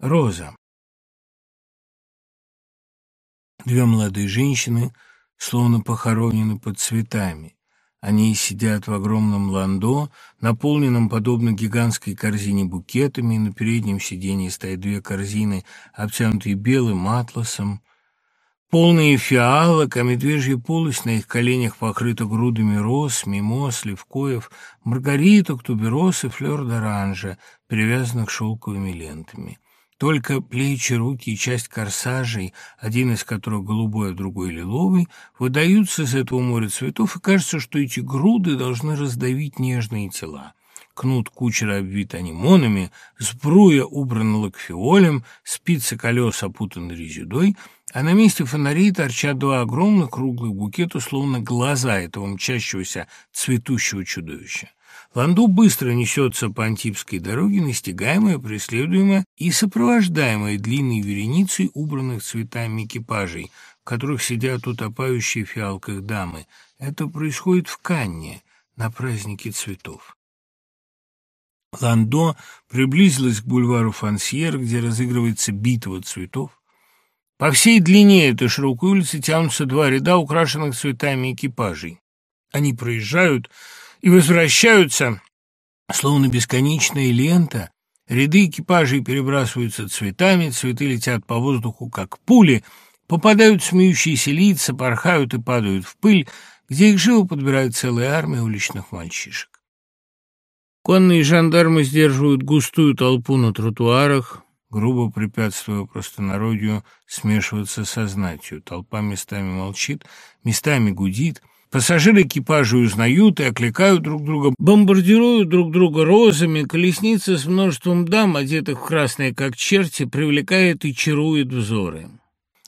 Роза. Две молодые женщины словно похоронены под цветами. Они сидят в огромном ландо, наполненном, подобно гигантской корзине, букетами. На переднем сиденье стоят две корзины, обтянутые белым атласом, полные фиалок, а медвежья полость на их коленях покрыта грудами роз, мимоз, левкоев, маргариток, тубероз и флёр-д'оранжа, перевязанных шелковыми лентами. Только плечи, руки и часть корсажей, один из которых голубой, а другой лиловый, выдаются из этого моря цветов, и кажется, что эти груды должны раздавить нежные тела. Кнут кучера обвит анимонами, сбруя убрана лакфиолем, спицы колес опутаны резидой, а на месте фонарей торчат два огромных круглых букета, словно глаза этого мчащегося цветущего чудовища. Ланду быстро несется по Антипской дороге, настигаемая, преследуемая и сопровождаемая длинной вереницей убранных цветами экипажей, в которых сидят утопающие в фиалках дамы. Это происходит в Канне на празднике цветов. Ландо приблизилась к бульвару Фансьер, где разыгрывается битва цветов. По всей длине этой широкой улицы тянутся два ряда украшенных цветами экипажей. Они проезжают и возвращаются, словно бесконечная лента. Ряды экипажей перебрасываются цветами, цветы летят по воздуху, как пули, попадают смеющиеся лица, порхают и падают в пыль, где их живо подбирает целая армия уличных мальчишек. Конные жандармы сдерживают густую толпу на тротуарах, грубо препятствуя простонародью смешиваться со знатью. Толпа местами молчит, местами гудит — Пассажиры экипажа узнают и окликают друг друга, бомбардируют друг друга розами, колесница с множеством дам, одетых в красные как черти, привлекает и чарует взоры.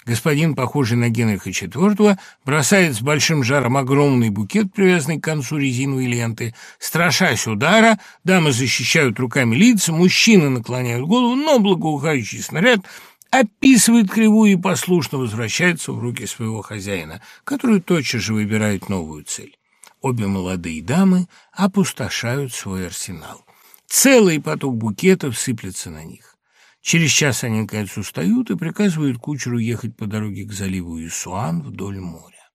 Господин, похожий на Генриха IV, бросает с большим жаром огромный букет, привязанный к концу резиновой ленты. Страшась удара, дамы защищают руками лица, мужчины наклоняют голову, но благоухающий снаряд — описывает кривую и послушно возвращается в руки своего хозяина, который тотчас же выбирает новую цель. Обе молодые дамы опустошают свой арсенал. Целый поток букетов сыплется на них. Через час они, наконец, устают и приказывают кучеру ехать по дороге к заливу Исуан вдоль моря.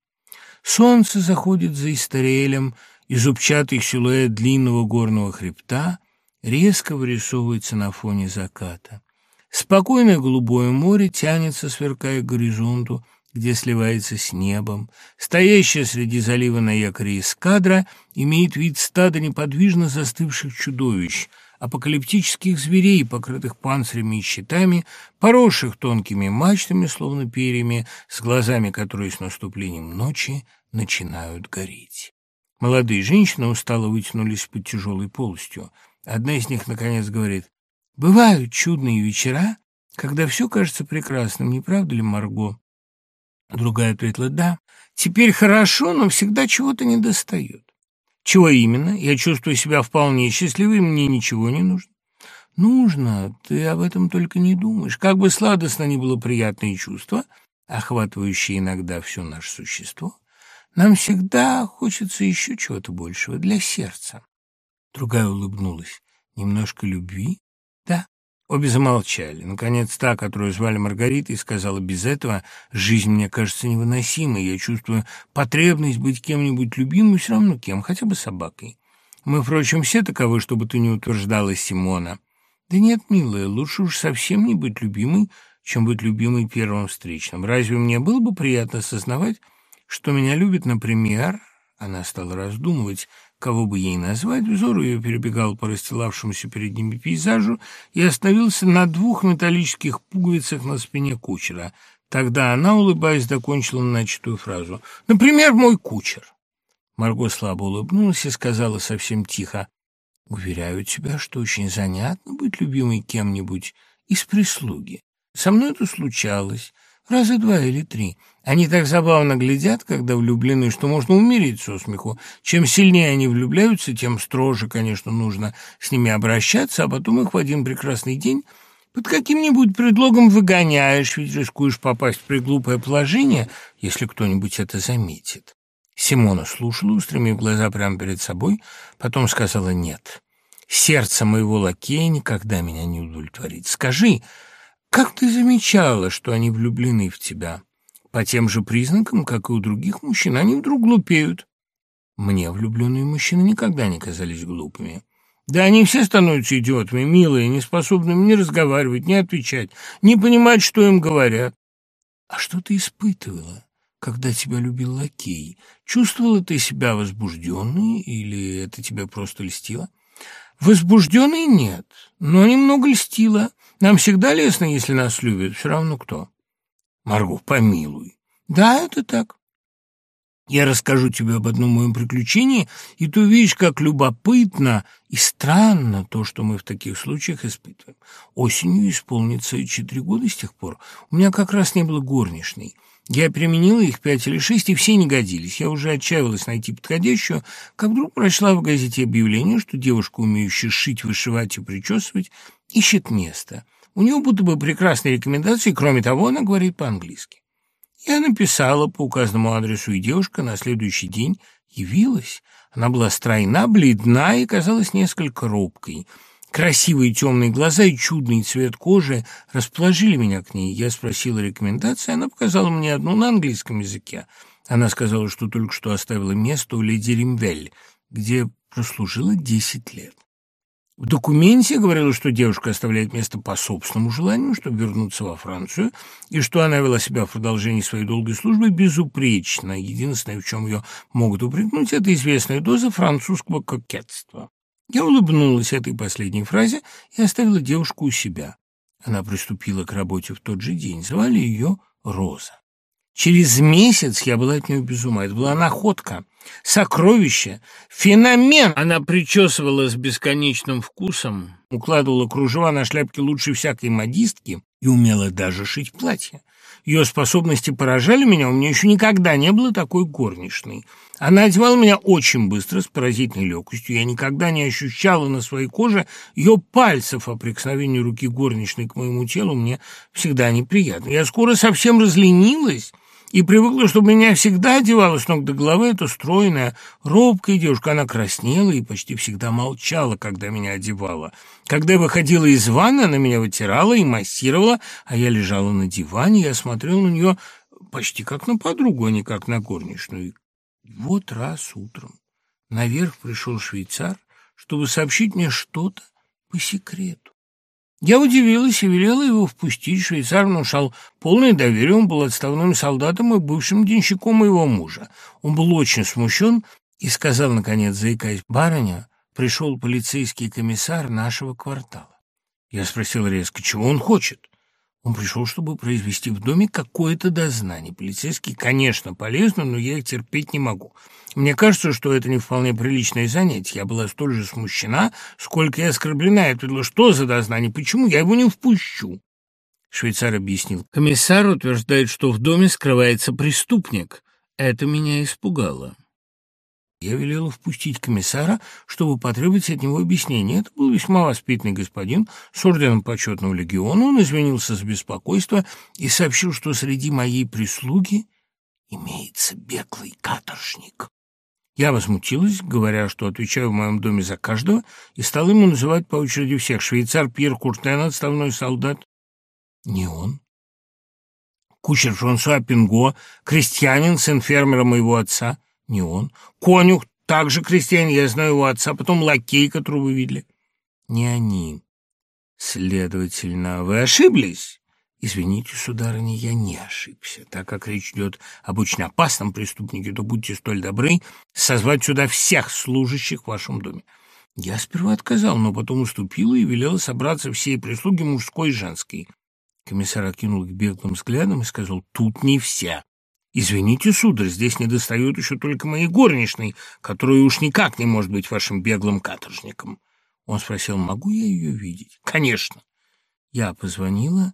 Солнце заходит за Истариэлем, и зубчатый силуэт длинного горного хребта резко вырисовывается на фоне заката. Спокойное голубое море тянется, сверкая к горизонту, где сливается с небом. Стоящая среди залива на якоре эскадра имеет вид стада неподвижно застывших чудовищ, апокалиптических зверей, покрытых панцирями и щитами, поросших тонкими мачтами, словно перьями, с глазами, которые с наступлением ночи начинают гореть. Молодые женщины устало вытянулись под тяжелой полостью. Одна из них, наконец, говорит, Бывают чудные вечера, когда все кажется прекрасным, не правда ли, Марго? Другая ответила, да. Теперь хорошо, но всегда чего-то недостает. Чего именно? Я чувствую себя вполне счастливой, мне ничего не нужно. Нужно, ты об этом только не думаешь. Как бы сладостно ни было приятное чувство, охватывающее иногда все наше существо, нам всегда хочется еще чего-то большего для сердца. Другая улыбнулась. Немножко любви. Обе замолчали. Наконец, та, которую звали Маргаритой, сказала, без этого жизнь мне кажется невыносимой. Я чувствую потребность быть кем-нибудь любимым, все равно кем, хотя бы собакой. Мы, впрочем, все таковы, чтобы ты не утверждала Симона. Да нет, милая, лучше уж совсем не быть любимой, чем быть любимой первым встречным. Разве мне было бы приятно осознавать, что меня любит, например... Она стала раздумывать, кого бы ей назвать, взор ее перебегал по расстилавшемуся перед ними пейзажу и остановился на двух металлических пуговицах на спине кучера. Тогда она, улыбаясь, докончила начатую фразу. «Например, мой кучер». Марго слабо улыбнулась и сказала совсем тихо. «Уверяю тебя, что очень занятно быть любимой кем-нибудь из прислуги. Со мной это случалось. Раза два или три. Они так забавно глядят, когда влюблены, что можно умереть со смеху. Чем сильнее они влюбляются, тем строже, конечно, нужно с ними обращаться, а потом их в один прекрасный день под каким-нибудь предлогом выгоняешь, ведь рискуешь попасть в приглупое положение, если кто-нибудь это заметит. Симона слушала, устремив глаза прямо перед собой, потом сказала «нет». «Сердце моего лакея никогда меня не удовлетворит. Скажи, Как ты замечала, что они влюблены в тебя? По тем же признакам, как и у других мужчин, они вдруг глупеют. Мне влюбленные мужчины никогда не казались глупыми. Да они все становятся идиотами, милые, неспособными ни разговаривать, ни отвечать, ни понимать, что им говорят. А что ты испытывала, когда тебя любил лакей? Чувствовала ты себя возбужденной или это тебя просто льстило? Возбужденной нет, но немного льстило. Нам всегда лестно, если нас любят, все равно кто. Марго, помилуй. Да, это так. Я расскажу тебе об одном моем приключении, и ты увидишь, как любопытно и странно то, что мы в таких случаях испытываем. Осенью исполнится четыре года с тех пор. У меня как раз не было горничной. Я применила их пять или шесть, и все не годились. Я уже отчаивалась найти подходящую, как вдруг прочла в газете объявление, что девушка, умеющая шить, вышивать и причесывать, ищет место. У нее будто бы прекрасные рекомендации, кроме того, она говорит по-английски. Я написала по указанному адресу, и девушка на следующий день явилась. Она была стройна, бледна и казалась несколько робкой. Красивые темные глаза и чудный цвет кожи расположили меня к ней. Я спросила рекомендации, она показала мне одну на английском языке. Она сказала, что только что оставила место у леди Римвель, где прослужила десять лет. В документе говорилось, что девушка оставляет место по собственному желанию, чтобы вернуться во Францию, и что она вела себя в продолжении своей долгой службы безупречно. Единственное, в чем ее могут упрекнуть, это известная доза французского кокетства. Я улыбнулась этой последней фразе и оставила девушку у себя. Она приступила к работе в тот же день. Звали ее Роза. Через месяц я была от нее без ума. Это была находка, сокровище, феномен. Она причесывала с бесконечным вкусом, укладывала кружева на шляпки лучше всякой модистки и умела даже шить платья. Ее способности поражали меня, у меня еще никогда не было такой горничной. Она одевала меня очень быстро, с поразительной легкостью. Я никогда не ощущала на своей коже ее пальцев, а прикосновение руки горничной к моему телу мне всегда неприятно. Я скоро совсем разленилась и привыкла, чтобы меня всегда одевала с ног до головы эта стройная, робкая девушка. Она краснела и почти всегда молчала, когда меня одевала. Когда я выходила из ванны, она меня вытирала и массировала, а я лежала на диване, я смотрела на нее почти как на подругу, а не как на горничную. И вот раз утром наверх пришел швейцар, чтобы сообщить мне что-то по секрету. Я удивилась и велела его впустить. Швейцар внушал полное доверие. Он был отставным солдатом и бывшим денщиком моего мужа. Он был очень смущен и сказал, наконец, заикаясь, «Барыня, пришел полицейский комиссар нашего квартала». Я спросил резко, чего он хочет. Он пришел, чтобы произвести в доме какое-то дознание. Полицейские, конечно, полезны, но я их терпеть не могу. Мне кажется, что это не вполне приличное занятие. Я была столь же смущена, сколько и оскорблена. Я предложила, что за дознание, почему я его не впущу? Швейцар объяснил. Комиссар утверждает, что в доме скрывается преступник. Это меня испугало. Я велела впустить комиссара, чтобы потребовать от него объяснения. Это был весьма воспитанный господин с орденом почетного легиона. Он извинился за беспокойство и сообщил, что среди моей прислуги имеется беглый каторжник. Я возмутилась, говоря, что отвечаю в моем доме за каждого, и стал ему называть по очереди всех. Швейцар Пьер Куртен, отставной солдат. Не он. Кучер Франсуа Пинго, крестьянин, сын фермера моего отца. Не он. Конюх, также крестьянин, я знаю его отца, потом лакей, которого вы видели. Не они. Следовательно, вы ошиблись? Извините, сударыня, я не ошибся. Так как речь идет об очень опасном преступнике, то будьте столь добры созвать сюда всех служащих в вашем доме. Я сперва отказал, но потом уступила и велела собраться всей прислуги мужской и женской. Комиссар окинул их беглым взглядом и сказал, «Тут не все. «Извините, сударь, здесь недостает еще только моей горничной, которая уж никак не может быть вашим беглым каторжником». Он спросил, могу я ее видеть? «Конечно». Я позвонила,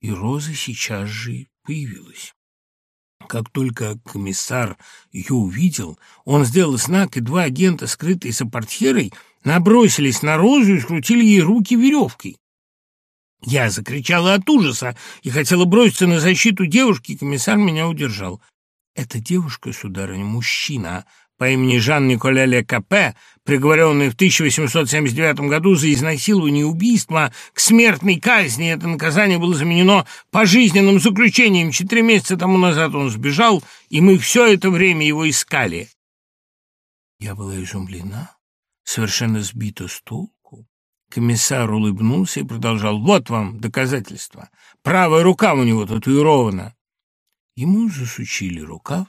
и Роза сейчас же появилась. Как только комиссар ее увидел, он сделал знак, и два агента, скрытые за портьерой, набросились на Розу и скрутили ей руки веревкой. Я закричала от ужаса и хотела броситься на защиту девушки, комиссар меня удержал. «Эта девушка, сударыня, мужчина, по имени Жан-Николя Ле Капе, приговоренный в 1879 году за изнасилование и убийство к смертной казни. Это наказание было заменено пожизненным заключением. Четыре месяца тому назад он сбежал, и мы все это время его искали. Я была изумлена, совершенно сбита с толку. Комиссар улыбнулся и продолжал. «Вот вам доказательство. Правая рука у него татуирована». Ему засучили рукав,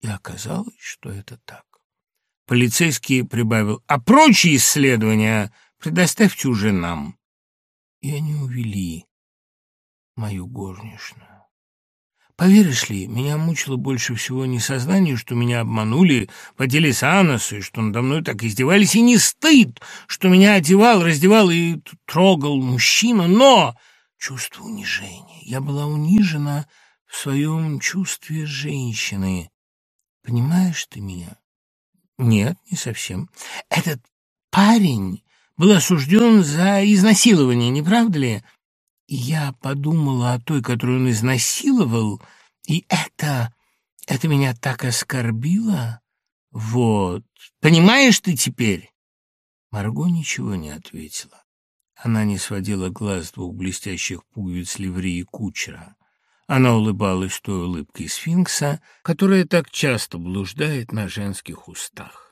и оказалось, что это так. Полицейский прибавил. «А прочие исследования предоставьте уже нам». И они увели мою горничную. Поверишь ли, меня мучило больше всего не сознание, что меня обманули, водили за и что надо мной так издевались, и не стыд, что меня одевал, раздевал и трогал мужчина, но чувство унижения. Я была унижена в своем чувстве женщины. Понимаешь ты меня? Нет, не совсем. Этот парень был осужден за изнасилование, не правда ли? Я подумала о той, которую он изнасиловал, и это... это меня так оскорбило. Вот. Понимаешь ты теперь?» Марго ничего не ответила. Она не сводила глаз двух блестящих пуговиц ливреи кучера. Она улыбалась той улыбкой сфинкса, которая так часто блуждает на женских устах.